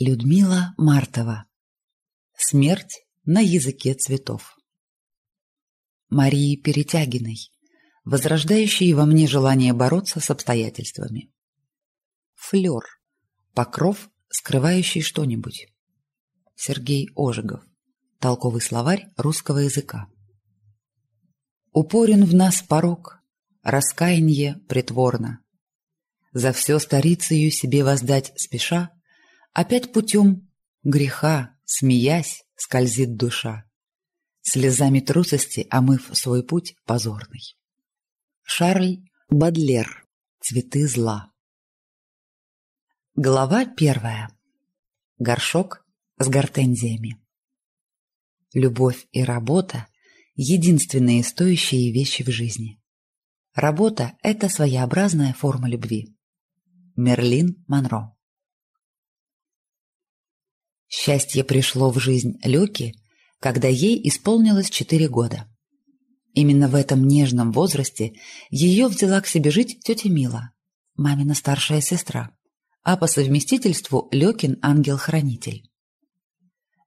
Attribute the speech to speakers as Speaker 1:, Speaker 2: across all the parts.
Speaker 1: Людмила Мартова. Смерть на языке цветов. Марии Перетягиной, возрождающей во мне желание бороться с обстоятельствами. Флёр. Покров, скрывающий что-нибудь. Сергей Ожегов. Толковый словарь русского языка. Упорен в нас порог, раскаяние притворно. За все старицею себе воздать спеша, Опять путем греха, смеясь, скользит душа, Слезами трусости омыв свой путь позорный. Шарль Бадлер. Цветы зла. Глава первая. Горшок с гортензиями. Любовь и работа – единственные стоящие вещи в жизни. Работа – это своеобразная форма любви. Мерлин Монро. Счастье пришло в жизнь Люки, когда ей исполнилось четыре года. Именно в этом нежном возрасте ее взяла к себе жить тетя Мила, мамина старшая сестра, а по совместительству Лекин ангел-хранитель.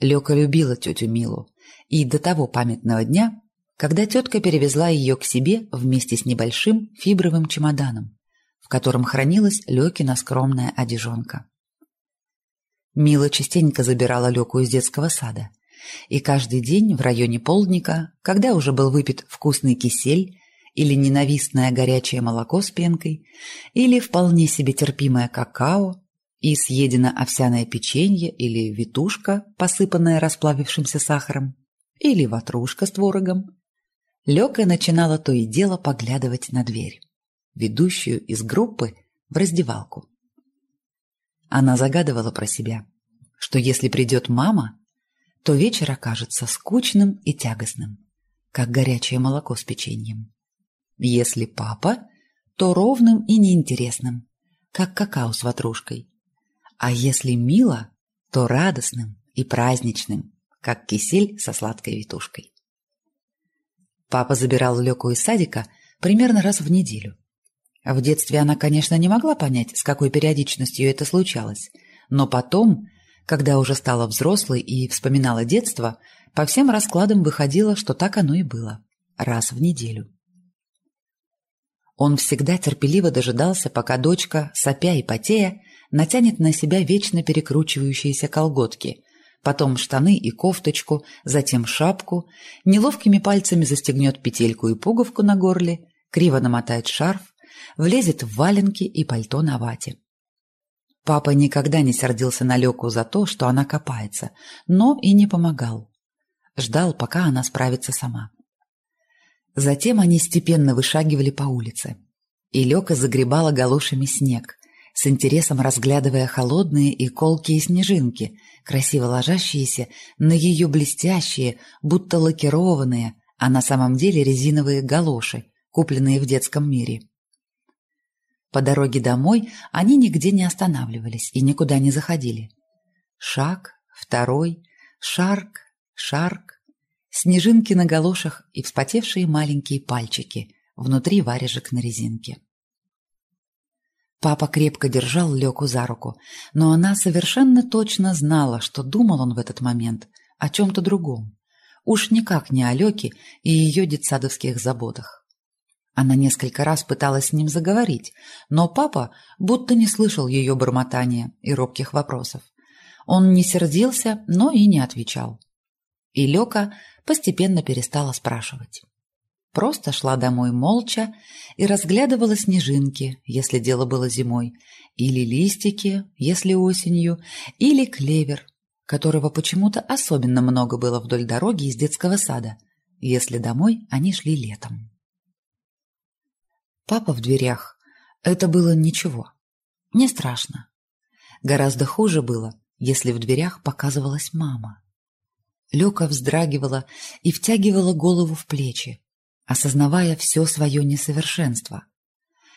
Speaker 1: Лёка любила тетю Милу, и до того памятного дня, когда тетка перевезла ее к себе вместе с небольшим фибровым чемоданом, в котором хранилась Лёкина скромная одежонка. Мила частенько забирала Лёку из детского сада. И каждый день в районе полдника, когда уже был выпит вкусный кисель или ненавистное горячее молоко с пенкой, или вполне себе терпимое какао, и съедено овсяное печенье или витушка, посыпанная расплавившимся сахаром, или ватрушка с творогом, Лёка начинала то и дело поглядывать на дверь, ведущую из группы в раздевалку. Она загадывала про себя, что если придет мама, то вечер окажется скучным и тягостным, как горячее молоко с печеньем. Если папа, то ровным и неинтересным, как какао с ватрушкой. А если мило, то радостным и праздничным, как кисель со сладкой витушкой. Папа забирал Леку из садика примерно раз в неделю. В детстве она, конечно, не могла понять, с какой периодичностью это случалось, но потом, когда уже стала взрослой и вспоминала детство, по всем раскладам выходило, что так оно и было. Раз в неделю. Он всегда терпеливо дожидался, пока дочка, сопя и потея, натянет на себя вечно перекручивающиеся колготки, потом штаны и кофточку, затем шапку, неловкими пальцами застегнет петельку и пуговку на горле, криво намотает шарф, влезет в валенки и пальто на вате. Папа никогда не сердился на Леку за то, что она копается, но и не помогал. Ждал, пока она справится сама. Затем они степенно вышагивали по улице. И Лёка загребала галошами снег, с интересом разглядывая холодные и колкие снежинки, красиво ложащиеся на ее блестящие, будто лакированные, а на самом деле резиновые галоши, купленные в детском мире. По дороге домой они нигде не останавливались и никуда не заходили. Шаг, второй, шарк, шарк, снежинки на галошах и вспотевшие маленькие пальчики внутри варежек на резинке. Папа крепко держал Леку за руку, но она совершенно точно знала, что думал он в этот момент о чем-то другом. Уж никак не о Леке и ее детсадовских заботах. Она несколько раз пыталась с ним заговорить, но папа будто не слышал ее бормотания и робких вопросов. Он не сердился, но и не отвечал. И Лёка постепенно перестала спрашивать. Просто шла домой молча и разглядывала снежинки, если дело было зимой, или листики, если осенью, или клевер, которого почему-то особенно много было вдоль дороги из детского сада, если домой они шли летом. Папа в дверях. Это было ничего. Не страшно. Гораздо хуже было, если в дверях показывалась мама. Лёка вздрагивала и втягивала голову в плечи, осознавая все свое несовершенство.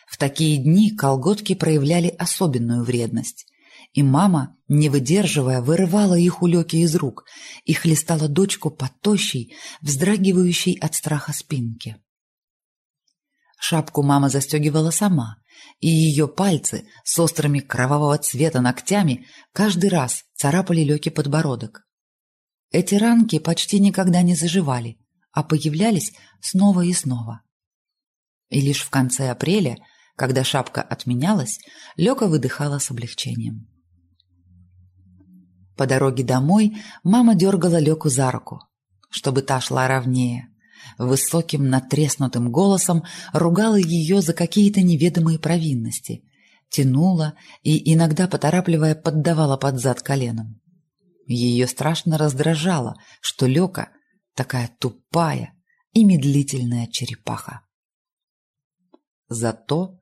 Speaker 1: В такие дни колготки проявляли особенную вредность, и мама, не выдерживая, вырывала их у Лёки из рук и хлестала дочку по тощей, вздрагивающей от страха спинке. Шапку мама застегивала сама и ее пальцы с острыми кровавого цвета ногтями каждый раз царапали Леке подбородок. Эти ранки почти никогда не заживали, а появлялись снова и снова. И лишь в конце апреля, когда шапка отменялась, Лёка выдыхала с облегчением. По дороге домой мама дергала Леку за руку, чтобы та шла ровнее. Высоким, натреснутым голосом ругала ее за какие-то неведомые провинности, тянула и, иногда поторапливая, поддавала под зад коленом. Ее страшно раздражало, что Лека такая тупая и медлительная черепаха. Зато,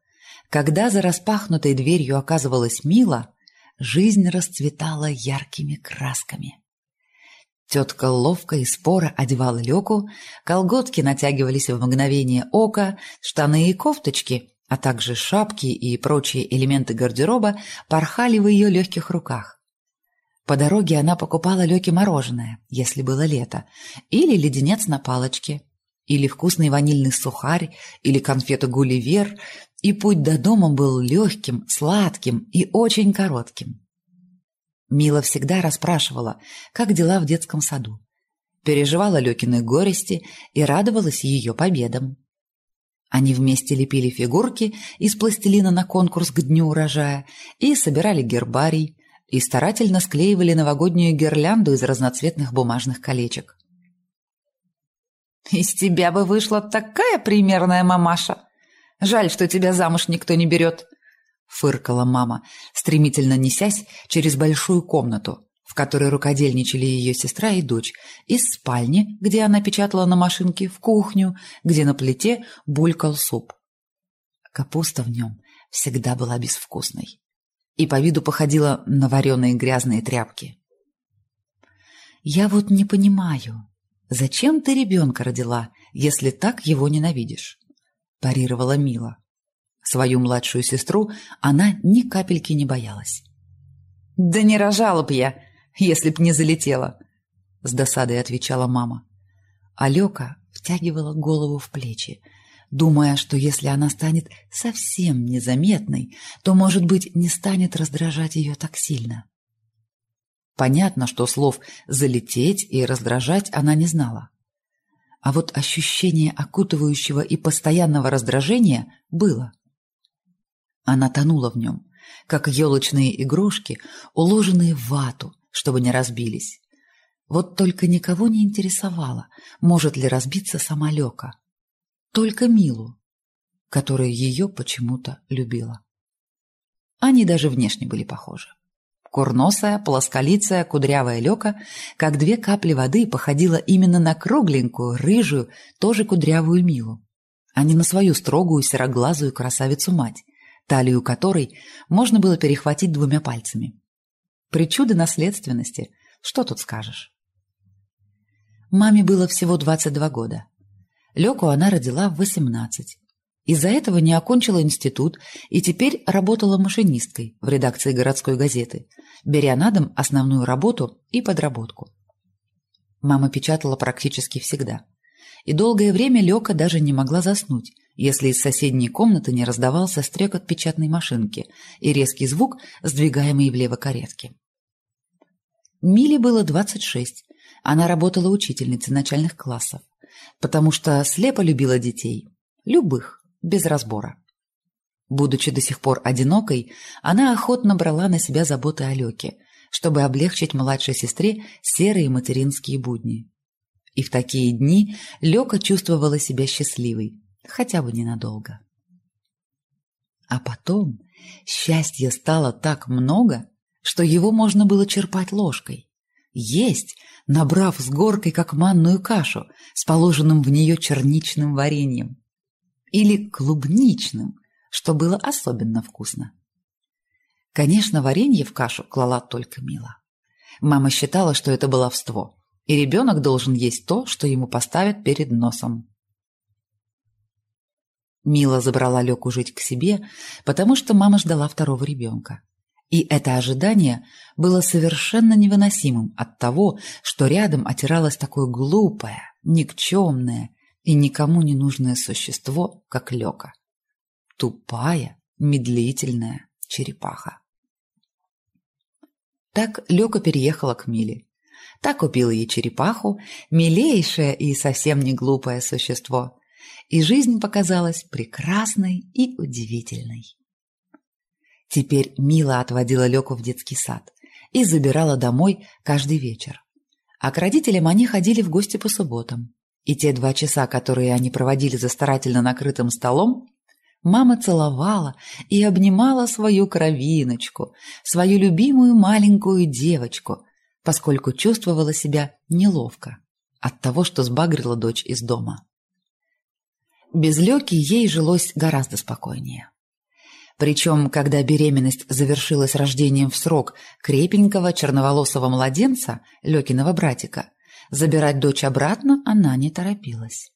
Speaker 1: когда за распахнутой дверью оказывалась Мила, жизнь расцветала яркими красками. Тетка ловко и споро одевала Леку, колготки натягивались в мгновение ока, штаны и кофточки, а также шапки и прочие элементы гардероба порхали в ее легких руках. По дороге она покупала Леке мороженое, если было лето, или леденец на палочке, или вкусный ванильный сухарь, или конфету гулливер, и путь до дома был легким, сладким и очень коротким. Мила всегда расспрашивала, как дела в детском саду. Переживала Лёкины горести и радовалась ее победам. Они вместе лепили фигурки из пластилина на конкурс к дню урожая и собирали гербарий, и старательно склеивали новогоднюю гирлянду из разноцветных бумажных колечек. «Из тебя бы вышла такая примерная мамаша!» Жаль, что тебя замуж никто не берет», — фыркала мама, стремительно несясь через большую комнату, в которой рукодельничали ее сестра и дочь, из спальни, где она печатала на машинке, в кухню, где на плите булькал суп. Капуста в нем всегда была безвкусной и по виду походила на вареные грязные тряпки. «Я вот не понимаю, зачем ты ребенка родила, если так его ненавидишь?» парировала Мила. Свою младшую сестру она ни капельки не боялась. «Да не рожала б я, если б не залетела!» С досадой отвечала мама. Алёка втягивала голову в плечи, думая, что если она станет совсем незаметной, то, может быть, не станет раздражать ее так сильно. Понятно, что слов «залететь» и «раздражать» она не знала. А вот ощущение окутывающего и постоянного раздражения было. Она тонула в нем, как елочные игрушки, уложенные в вату, чтобы не разбились. Вот только никого не интересовало, может ли разбиться сама. Только Милу, которая ее почему-то любила. Они даже внешне были похожи. Курносая, плосколицая, кудрявая Лёка, как две капли воды, походила именно на кругленькую, рыжую, тоже кудрявую Милу, а не на свою строгую сероглазую красавицу-мать, талию которой можно было перехватить двумя пальцами. Причуды наследственности, что тут скажешь? Маме было всего 22 года. Лёку она родила в 18. Из-за этого не окончила институт и теперь работала машинисткой в редакции городской газеты, беря на дом основную работу и подработку. Мама печатала практически всегда. И долгое время Лёка даже не могла заснуть, если из соседней комнаты не раздавался стрекот печатной машинки и резкий звук, сдвигаемый влево каретки. Миле было 26. Она работала учительницей начальных классов, потому что слепо любила детей. Любых без разбора. Будучи до сих пор одинокой, она охотно брала на себя заботы о Лёке, чтобы облегчить младшей сестре серые материнские будни. И в такие дни Лёка чувствовала себя счастливой, хотя бы ненадолго. А потом счастья стало так много, что его можно было черпать ложкой. Есть, набрав с горкой, как манную кашу, с положенным в нее черничным вареньем или клубничным, что было особенно вкусно. Конечно, варенье в кашу клала только Мила. Мама считала, что это баловство, и ребенок должен есть то, что ему поставят перед носом. Мила забрала Леку жить к себе, потому что мама ждала второго ребенка. И это ожидание было совершенно невыносимым от того, что рядом отиралось такое глупое, никчемное и никому не нужное существо, как Лёка. Тупая, медлительная черепаха. Так Лёка переехала к Миле. Так купила ей черепаху, милейшее и совсем не глупое существо. И жизнь показалась прекрасной и удивительной. Теперь Мила отводила Лёку в детский сад и забирала домой каждый вечер. А к родителям они ходили в гости по субботам. И те два часа, которые они проводили за старательно накрытым столом, мама целовала и обнимала свою кровиночку, свою любимую маленькую девочку, поскольку чувствовала себя неловко от того, что сбагрила дочь из дома. Без Лёки ей жилось гораздо спокойнее. Причем, когда беременность завершилась рождением в срок крепенького черноволосого младенца, Лёкиного братика, забирать дочь обратно она не торопилась.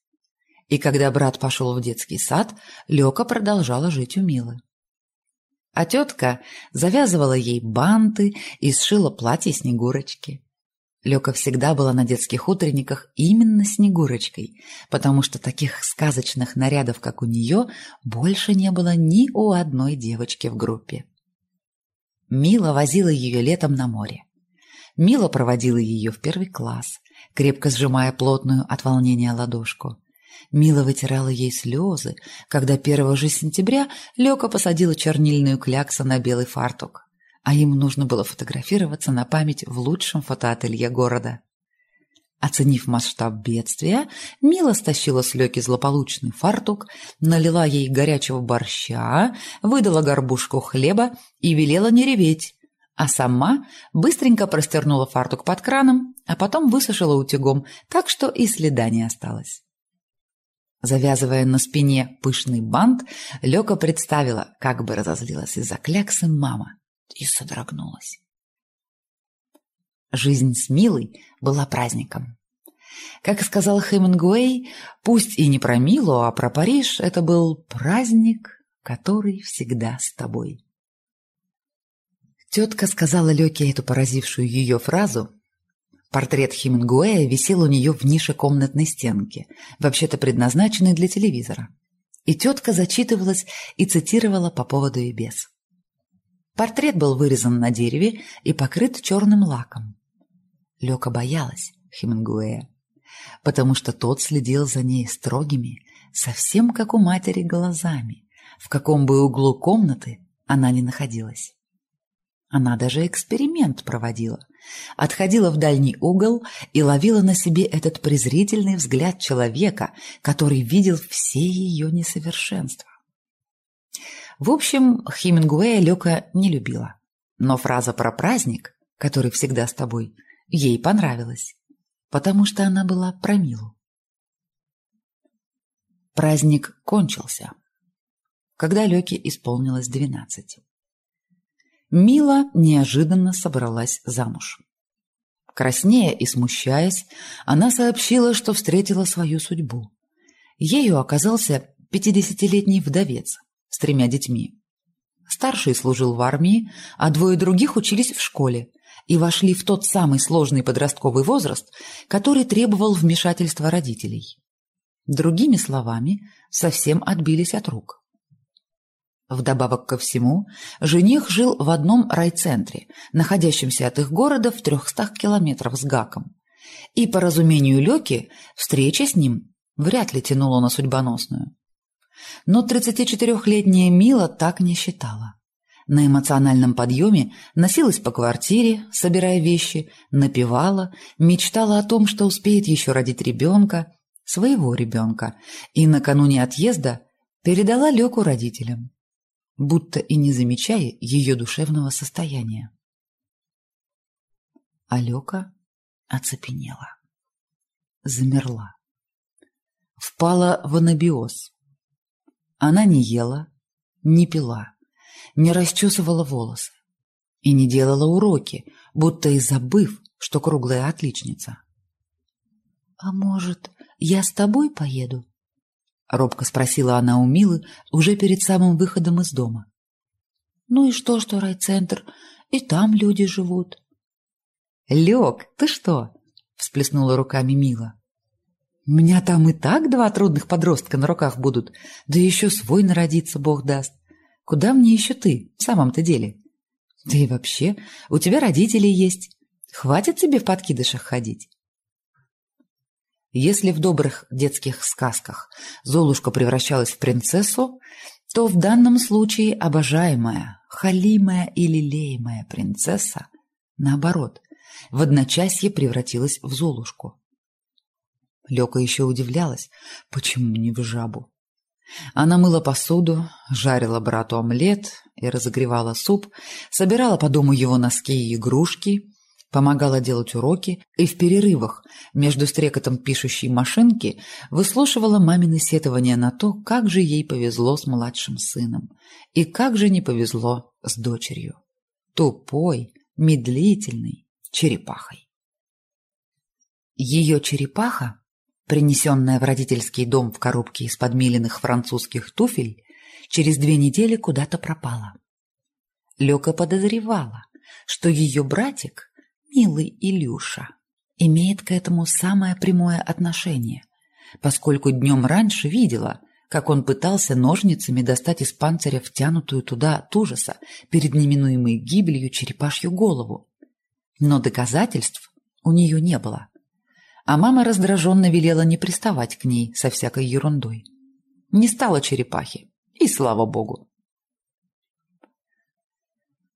Speaker 1: И когда брат пошел в детский сад, Лёка продолжала жить у Милы. А тетка завязывала ей банты и сшила платье Снегурочки. Лёка всегда была на детских утренниках именно Снегурочкой, потому что таких сказочных нарядов, как у нее, больше не было ни у одной девочки в группе. Мила возила ее летом на море. Мила проводила ее в первый класс, крепко сжимая плотную от волнения ладошку. Мила вытирала ей слезы, когда 1 же сентября Лёка посадила чернильную кляксу на белый фартук а им нужно было фотографироваться на память в лучшем фотоателье города. Оценив масштаб бедствия, Мила стащила с Лёки злополучный фартук, налила ей горячего борща, выдала горбушку хлеба и велела не реветь, а сама быстренько простернула фартук под краном, а потом высушила утюгом, так что и следа не осталось. Завязывая на спине пышный бант, Лёка представила, как бы разозлилась из-за кляксы мама и содрогнулась. Жизнь с Милой была праздником. Как сказал Хемингуэй, пусть и не про Милу, а про Париж, это был праздник, который всегда с тобой. Тетка сказала Лёке эту поразившую ее фразу. Портрет Хемингуэя висел у нее в нише комнатной стенки, вообще-то предназначенной для телевизора. И тетка зачитывалась и цитировала по поводу и без. Портрет был вырезан на дереве и покрыт черным лаком. Лёка боялась Хемингуэя, потому что тот следил за ней строгими, совсем как у матери глазами, в каком бы углу комнаты она ни находилась. Она даже эксперимент проводила. Отходила в дальний угол и ловила на себе этот презрительный взгляд человека, который видел все ее несовершенства. В общем, Хемингуэя Лёка не любила. Но фраза про праздник, который всегда с тобой, ей понравилась, потому что она была про Милу. Праздник кончился, когда Лёке исполнилось двенадцать. Мила неожиданно собралась замуж. Краснея и смущаясь, она сообщила, что встретила свою судьбу. Ею оказался пятидесятилетний вдовец, с тремя детьми. Старший служил в армии, а двое других учились в школе и вошли в тот самый сложный подростковый возраст, который требовал вмешательства родителей. Другими словами, совсем отбились от рук. Вдобавок ко всему, жених жил в одном райцентре, находящемся от их города в трехстах километрах с Гаком. И, по разумению Лёки, встреча с ним вряд ли тянула на судьбоносную. Но 34-летняя Мила так не считала. На эмоциональном подъеме носилась по квартире, собирая вещи, напевала, мечтала о том, что успеет еще родить ребенка, своего ребенка, и накануне отъезда передала Леку родителям, будто и не замечая ее душевного состояния. А Лека оцепенела, замерла, впала в анабиоз. Она не ела, не пила, не расчесывала волосы и не делала уроки, будто и забыв, что круглая отличница. — А может, я с тобой поеду? — робко спросила она у Милы уже перед самым выходом из дома. — Ну и что, что райцентр? И там люди живут. — Лёг, ты что? — всплеснула руками Мила. Меня там и так два трудных подростка на руках будут, да еще свой народиться Бог даст. Куда мне еще ты, в самом-то деле? Да и вообще, у тебя родители есть. Хватит тебе в подкидышах ходить. Если в добрых детских сказках Золушка превращалась в принцессу, то в данном случае обожаемая, халимая и лелеемая принцесса, наоборот, в одночасье превратилась в Золушку. Лёка еще удивлялась, почему не в жабу. Она мыла посуду, жарила брату омлет и разогревала суп, собирала по дому его носки и игрушки, помогала делать уроки и в перерывах между стрекотом пишущей машинки выслушивала мамины сетования на то, как же ей повезло с младшим сыном и как же не повезло с дочерью. Тупой, медлительной черепахой. Ее черепаха принесенная в родительский дом в коробке из подмиленных французских туфель, через две недели куда-то пропала. Лёка подозревала, что ее братик, милый Илюша, имеет к этому самое прямое отношение, поскольку днем раньше видела, как он пытался ножницами достать из панциря втянутую туда от ужаса перед неминуемой гибелью черепашью голову. Но доказательств у нее не было а мама раздраженно велела не приставать к ней со всякой ерундой. Не стало черепахи, и слава богу.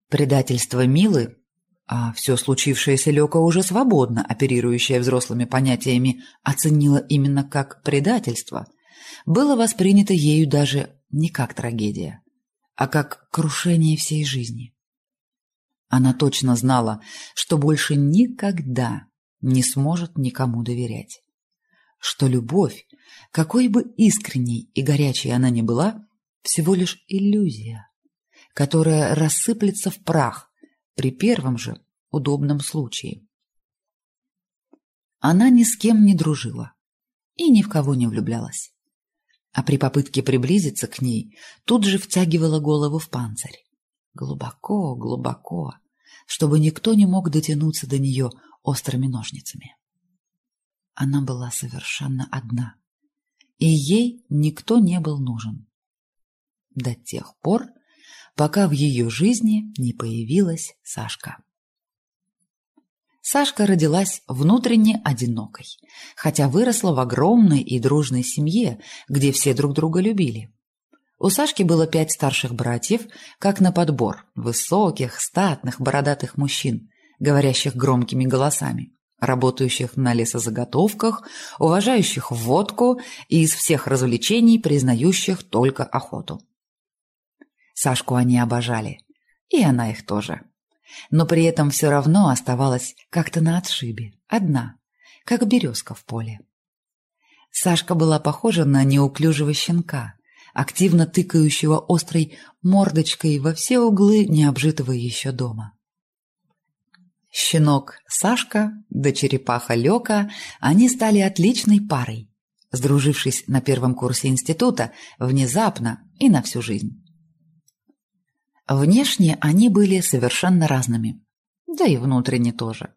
Speaker 1: Предательство Милы, а все случившееся Лёка уже свободно, оперирующая взрослыми понятиями, оценила именно как предательство, было воспринято ею даже не как трагедия, а как крушение всей жизни. Она точно знала, что больше никогда не сможет никому доверять. Что любовь, какой бы искренней и горячей она ни была, всего лишь иллюзия, которая рассыплется в прах при первом же удобном случае. Она ни с кем не дружила и ни в кого не влюблялась. А при попытке приблизиться к ней тут же втягивала голову в панцирь. Глубоко, глубоко, чтобы никто не мог дотянуться до нее острыми ножницами. Она была совершенно одна, и ей никто не был нужен. До тех пор, пока в ее жизни не появилась Сашка. Сашка родилась внутренне одинокой, хотя выросла в огромной и дружной семье, где все друг друга любили. У Сашки было пять старших братьев, как на подбор, высоких, статных, бородатых мужчин, говорящих громкими голосами, работающих на лесозаготовках, уважающих водку и из всех развлечений признающих только охоту. Сашку они обожали, и она их тоже. Но при этом все равно оставалась как-то на отшибе, одна, как березка в поле. Сашка была похожа на неуклюжего щенка, активно тыкающего острой мордочкой во все углы необжитого еще дома. Щенок Сашка да черепаха Лёка, они стали отличной парой, сдружившись на первом курсе института внезапно и на всю жизнь. Внешне они были совершенно разными, да и внутренне тоже.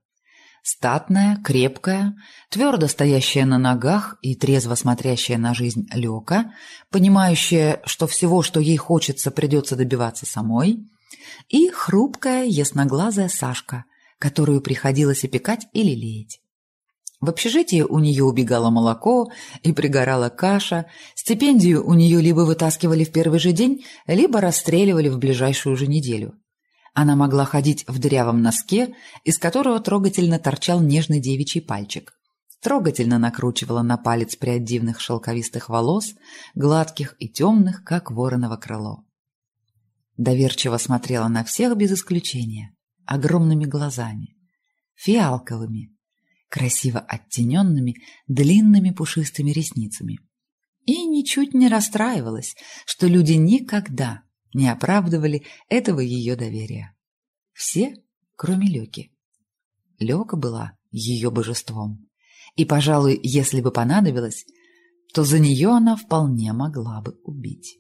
Speaker 1: Статная, крепкая, твердо стоящая на ногах и трезво смотрящая на жизнь Лёка, понимающая, что всего, что ей хочется, придется добиваться самой, и хрупкая, ясноглазая Сашка, которую приходилось опекать или леять. В общежитии у нее убегало молоко и пригорала каша, стипендию у нее либо вытаскивали в первый же день, либо расстреливали в ближайшую же неделю. Она могла ходить в дырявом носке, из которого трогательно торчал нежный девичий пальчик. Трогательно накручивала на палец прядь дивных шелковистых волос, гладких и темных, как вороново крыло. Доверчиво смотрела на всех без исключения огромными глазами, фиалковыми, красиво оттененными длинными пушистыми ресницами. И ничуть не расстраивалась, что люди никогда не оправдывали этого ее доверия. Все, кроме Леки. Лека была ее божеством. И, пожалуй, если бы понадобилось, то за нее она вполне могла бы убить.